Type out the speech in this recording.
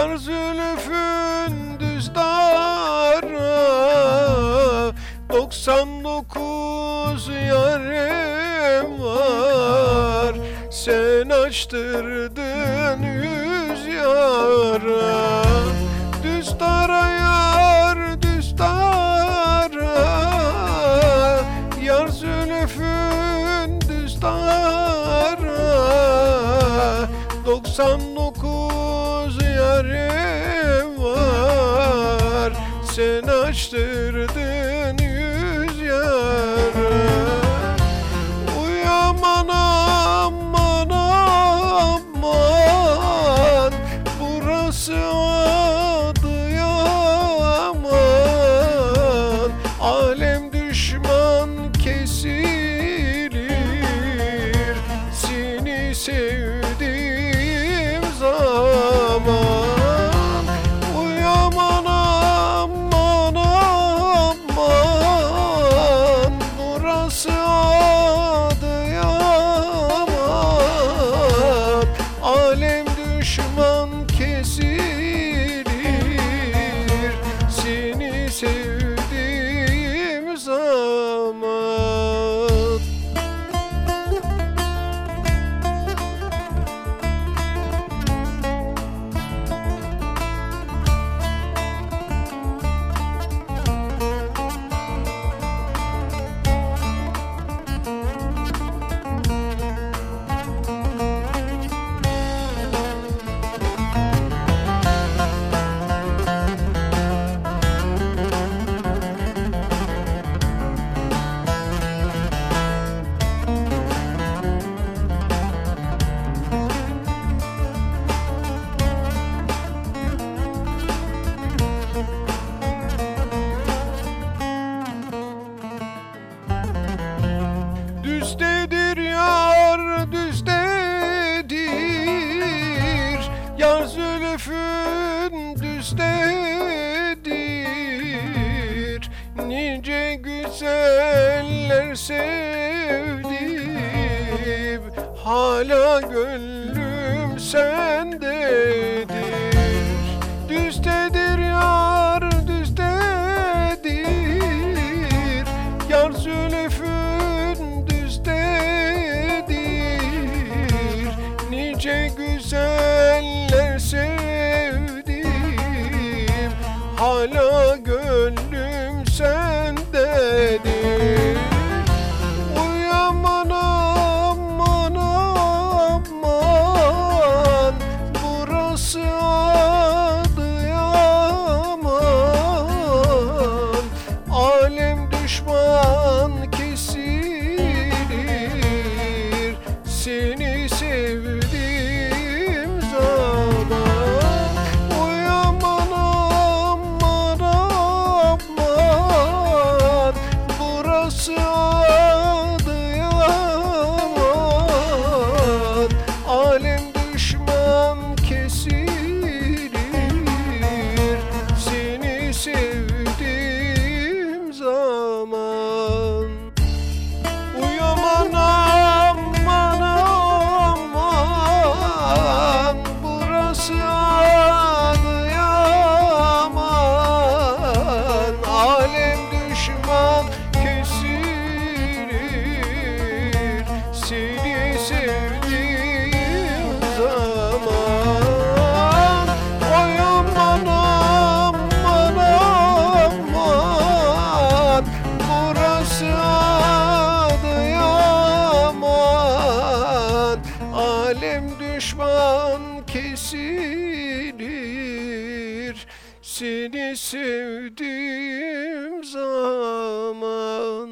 Yar zülüfün düz dara 99 yarim var. Sen açtırdın yüz yara Düz yar düz Yar zülüfün düz dara 99 Sen açtırdın yüz yara Uyaman aman aman. Burası Adıyaman Alem düşman kesilir. Seni sevdiğim Yar zülfün düzdedir Nice güzeller sevdim. Hala gönlüm sendedir Alem düşman kesilir Seni sevdiğim zaman